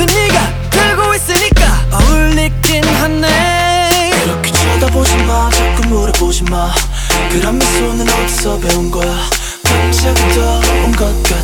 높은 네가 들고 있으니까 어울리긴 하네. 그렇게 쳐다보지 마 자꾸 물어보지 마. 그런 미소는 어디서 배운 거야? 밤새부터 온 것같아.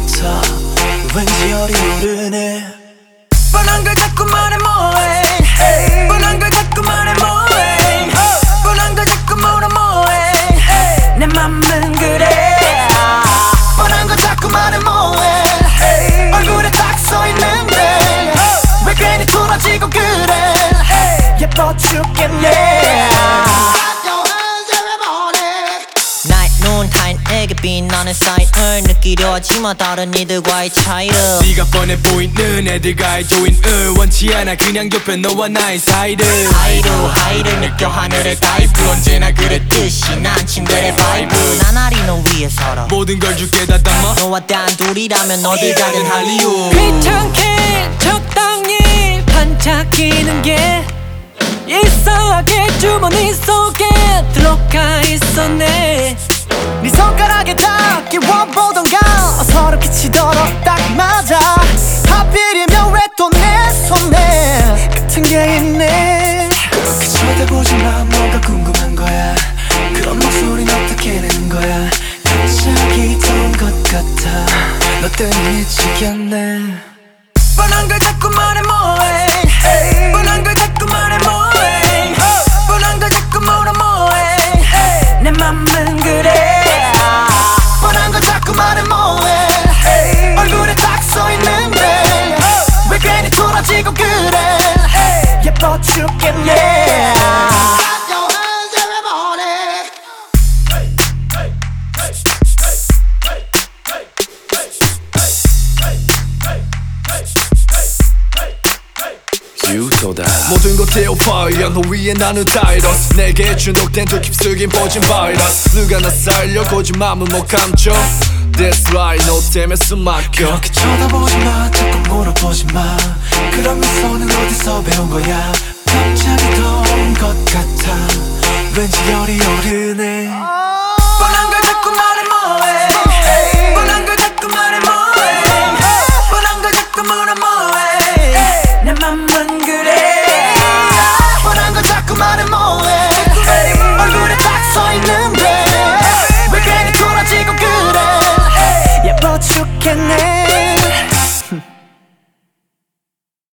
빛나는 사인을 느끼려 하지만 다른 이들과의 차이를. 네가 뻔해 보이는 애들과의 조인을 원치 않아. 그냥 좁혀 너와 나의 사이를. 하이루 하이를 느껴 하늘의 다이브 언제나 그랬듯이 난 침대의 바이브 나날이 너 위에 서러 모든 걸 줄게 다 담아. 너와 단둘이라면 어딜 가든 할리우드. 귀찮게 적당히 반짝이는 게 이상하게 주머니 속에 들어가 있었 쳐다보지 마 뭐가 궁금한 거야? 그런 목소리는 어떻게 내는 거야? 갑자기 더운 것 같아. 너 때문에 미치겠네. 뻔한 걸 자꾸 말해 뭐해? 뻔한 걸 자꾸 말해 뭐해? 뻔한 걸 자꾸 물어 뭐해? 내 맘은 그래. 뻔한 걸 자꾸 말해 뭐해? 얼굴에 딱 써있는데. 왜 괜히 돌아지고 그래? 예뻐 죽겠네 쏟아. 모든 것 에어파이어 너 위에 나는 타이러스. 내게 주눅된 두 깊숙인 퍼진 바이러스. 누가 나 살려 거짓말은 못 감춰. That's right 너 때문에 숨 막혀. 그렇게 쳐다보지 마. 자꾸 물어보지 마. 그런 미소는 어디서 배운 거야? 갑자기 더운 것 같아. 왠지 열이 오르네.